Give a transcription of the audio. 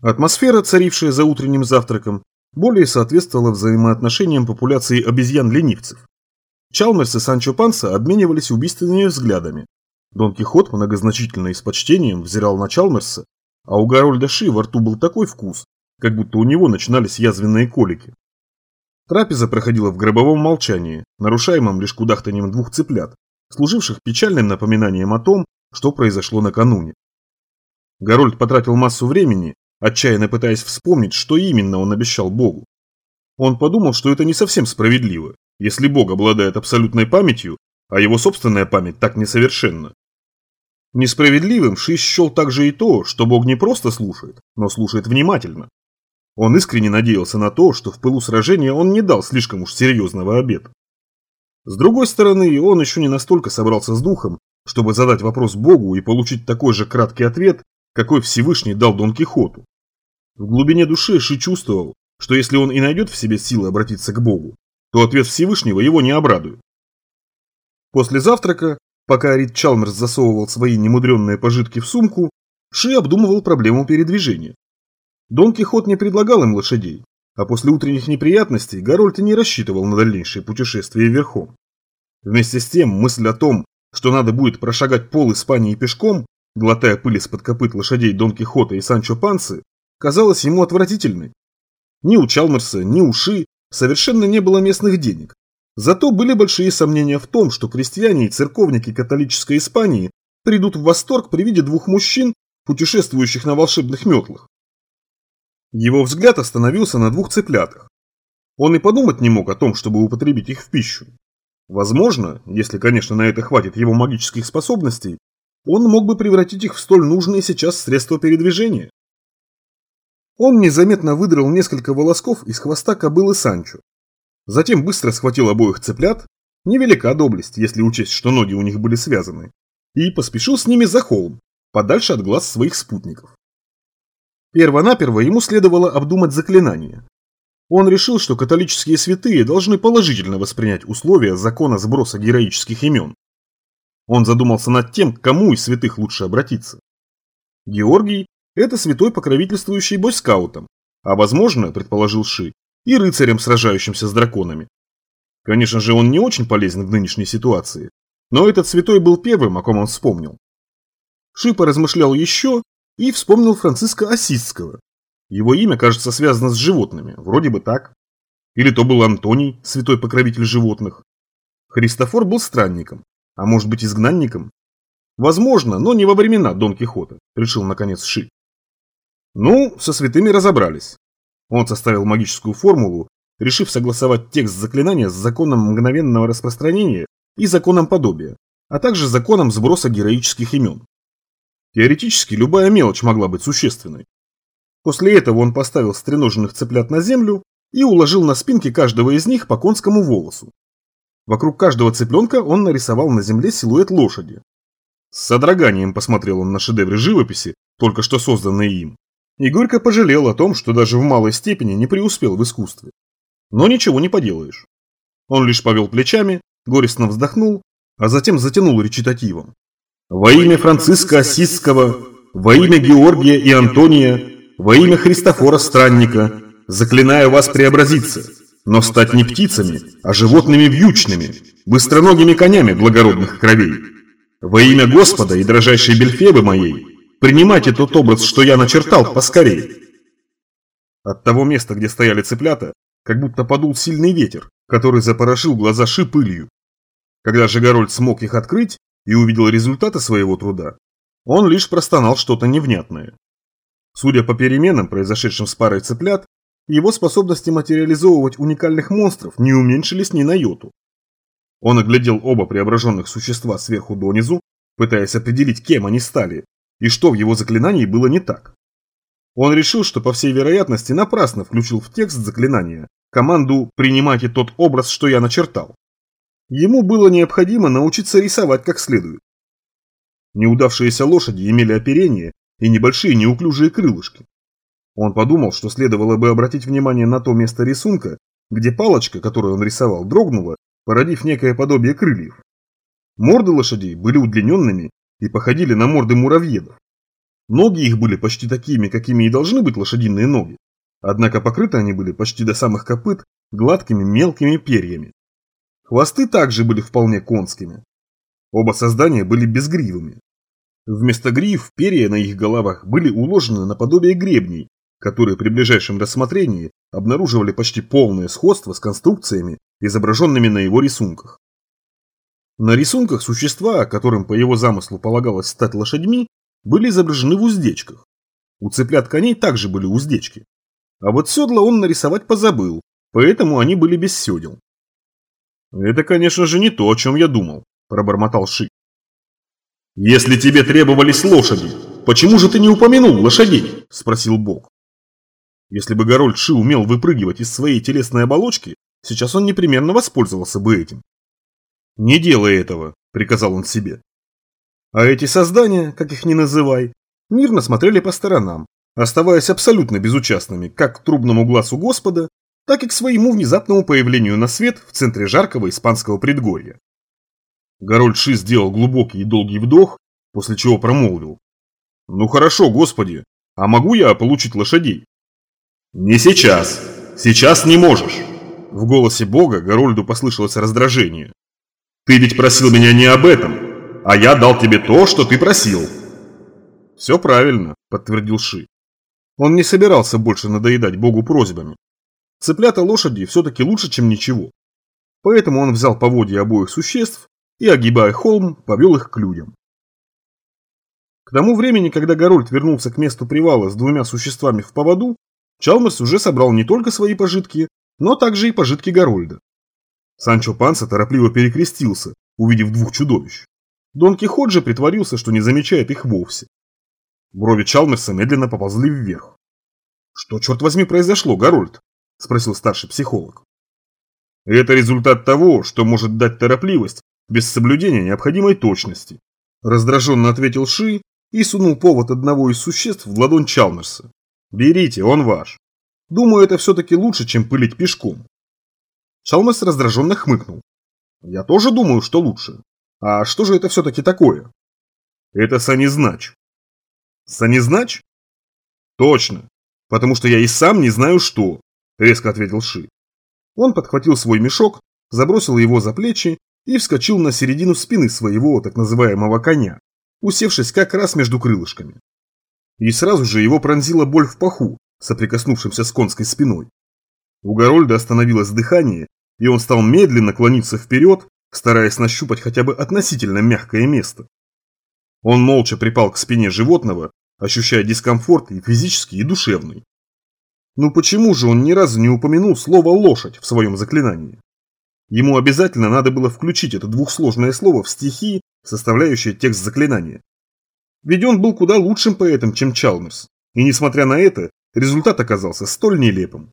Атмосфера, царившая за утренним завтраком, более соответствовала взаимоотношениям популяции обезьян-ленивцев. Чалмерс и Санчо Панса обменивались убийственными взглядами. Дон Кихот многозначительно и с почтением взирал на Чалмерса, а у Гарольда Ши во рту был такой вкус, как будто у него начинались язвенные колики. Трапеза проходила в гробовом молчании, нарушаемом лишь кудахтанием двух цыплят, служивших печальным напоминанием о том, что произошло накануне. Гарольд потратил массу времени, отчаянно пытаясь вспомнить, что именно он обещал Богу. Он подумал, что это не совсем справедливо, если Бог обладает абсолютной памятью, а его собственная память так несовершенна. Несправедливым Шиш счел также и то, что Бог не просто слушает, но слушает внимательно. Он искренне надеялся на то, что в пылу сражения он не дал слишком уж серьезного обета. С другой стороны, он еще не настолько собрался с духом, чтобы задать вопрос Богу и получить такой же краткий ответ, какой Всевышний дал Дон Кихоту. В глубине души Ши чувствовал, что если он и найдет в себе силы обратиться к Богу, то ответ Всевышнего его не обрадует. После завтрака, пока Рид Чалмерс засовывал свои немудренные пожитки в сумку, Ши обдумывал проблему передвижения. Дон Кихот не предлагал им лошадей, а после утренних неприятностей Гарольд не рассчитывал на дальнейшее путешествие верхом. Вместе с тем мысль о том, что надо будет прошагать пол Испании пешком, глотая пыль из-под копыт лошадей Дон Кихота и Санчо Пансы, казалась ему отвратительной. Ни у Чалмерса, ни у Ши совершенно не было местных денег. Зато были большие сомнения в том, что крестьяне и церковники католической Испании придут в восторг при виде двух мужчин, путешествующих на волшебных метлах. Его взгляд остановился на двух цыплятах. Он и подумать не мог о том, чтобы употребить их в пищу. Возможно, если, конечно, на это хватит его магических способностей, он мог бы превратить их в столь нужные сейчас средства передвижения. Он незаметно выдрал несколько волосков из хвоста кобылы Санчо. Затем быстро схватил обоих цыплят, невелика доблесть, если учесть, что ноги у них были связаны, и поспешил с ними за холм, подальше от глаз своих спутников. Первонаперво ему следовало обдумать заклинание. Он решил, что католические святые должны положительно воспринять условия закона сброса героических имен. Он задумался над тем, к кому из святых лучше обратиться. Георгий это святой покровительствующий бойскаутам, а возможно, предположил Ши, и рыцарям, сражающимся с драконами. Конечно же, он не очень полезен в нынешней ситуации, но этот святой был первым, о ком он вспомнил. Ши поразмышлял еще и вспомнил Франциска Осистского. Его имя, кажется, связано с животными, вроде бы так. Или то был Антоний, святой покровитель животных. Христофор был странником, а может быть изгнанником? Возможно, но не во времена Дон Кихота, решил наконец Ши. Ну, со святыми разобрались. Он составил магическую формулу, решив согласовать текст заклинания с законом мгновенного распространения и законом подобия, а также законом сброса героических имен. Теоретически любая мелочь могла быть существенной. После этого он поставил стреноженных цыплят на землю и уложил на спинки каждого из них по конскому волосу. Вокруг каждого цыпленка он нарисовал на земле силуэт лошади. С содроганием посмотрел он на шедевры живописи, только что созданные им, и горько пожалел о том, что даже в малой степени не преуспел в искусстве. Но ничего не поделаешь. Он лишь повел плечами, горестно вздохнул, а затем затянул речитативом. «Во имя Франциска Осисского, во имя Георгия и Антония, во имя Христофора Странника, заклинаю вас преобразиться, но стать не птицами, а животными вьючными, быстроногими конями благородных кровей. Во имя Господа и дрожайшей Бельфебы моей, Принимайте тот образ, что я начертал, поскорее. От того места, где стояли цыплята, как будто подул сильный ветер, который запорошил глаза Ши пылью. Когда же Горольд смог их открыть и увидел результаты своего труда, он лишь простонал что-то невнятное. Судя по переменам, произошедшим с парой цыплят, его способности материализовывать уникальных монстров не уменьшились ни на йоту. Он оглядел оба преображенных существа сверху донизу, пытаясь определить, кем они стали, и что в его заклинании было не так. Он решил, что по всей вероятности напрасно включил в текст заклинания команду «принимайте тот образ, что я начертал». Ему было необходимо научиться рисовать как следует. Неудавшиеся лошади имели оперение и небольшие неуклюжие крылышки. Он подумал, что следовало бы обратить внимание на то место рисунка, где палочка, которую он рисовал, дрогнула, породив некое подобие крыльев. Морды лошадей были удлиненными и походили на морды муравьедов. Ноги их были почти такими, какими и должны быть лошадиные ноги. Однако покрыты они были почти до самых копыт гладкими мелкими перьями. Хвосты также были вполне конскими. Оба создания были безгривыми. Вместо гриф перья на их головах были уложены наподобие гребней, которые при ближайшем рассмотрении обнаруживали почти полное сходство с конструкциями, изображенными на его рисунках. На рисунках существа, которым по его замыслу полагалось стать лошадьми, были изображены в уздечках. У цыплят коней также были уздечки. А вот седла он нарисовать позабыл, поэтому они были без седел. «Это, конечно же, не то, о чем я думал», – пробормотал Ши. «Если тебе требовались лошади, почему же ты не упомянул лошадей?» – спросил Бог. Если бы Горольд Ши умел выпрыгивать из своей телесной оболочки, сейчас он непременно воспользовался бы этим. «Не делай этого», – приказал он себе. А эти создания, как их ни называй, мирно смотрели по сторонам, оставаясь абсолютно безучастными как к трубному глазу Господа, так и к своему внезапному появлению на свет в центре жаркого испанского предгорья. Горольд Ши сделал глубокий и долгий вдох, после чего промолвил. «Ну хорошо, Господи, а могу я получить лошадей?» «Не сейчас. Сейчас не можешь». В голосе Бога Горольду послышалось раздражение. «Ты ведь просил меня не об этом, а я дал тебе то, что ты просил». «Все правильно», – подтвердил Ши. Он не собирался больше надоедать Богу просьбами. Цыплята лошади все-таки лучше, чем ничего. Поэтому он взял поводья обоих существ и, огибая холм, повел их к людям. К тому времени, когда Горольд вернулся к месту привала с двумя существами в поводу, Чалмерс уже собрал не только свои пожитки, но также и пожитки Горольда. Санчо Панса торопливо перекрестился, увидев двух чудовищ. Дон Кихот же притворился, что не замечает их вовсе. Брови Чалмерса медленно поползли вверх. «Что, черт возьми, произошло, Горольд?» – спросил старший психолог. «Это результат того, что может дать торопливость без соблюдения необходимой точности», – раздраженно ответил Ши и сунул повод одного из существ в ладонь Чалмерса. «Берите, он ваш. Думаю, это все-таки лучше, чем пылить пешком». Чалмерс раздраженно хмыкнул. «Я тоже думаю, что лучше. А что же это все-таки такое?» «Это санизнач», Санизнач? Точно, потому что я и сам не знаю что, резко ответил Ши. Он подхватил свой мешок, забросил его за плечи и вскочил на середину спины своего так называемого коня, усевшись как раз между крылышками. И сразу же его пронзила боль в паху, соприкоснувшимся с конской спиной. У Горольда остановилось дыхание, и он стал медленно клониться вперед, стараясь нащупать хотя бы относительно мягкое место. Он молча припал к спине животного, ощущая дискомфорт и физический, и душевный. Ну почему же он ни разу не упомянул слово «лошадь» в своем заклинании? Ему обязательно надо было включить это двухсложное слово в стихи, составляющие текст заклинания. Ведь он был куда лучшим поэтом, чем Чалмерс, и несмотря на это, результат оказался столь нелепым.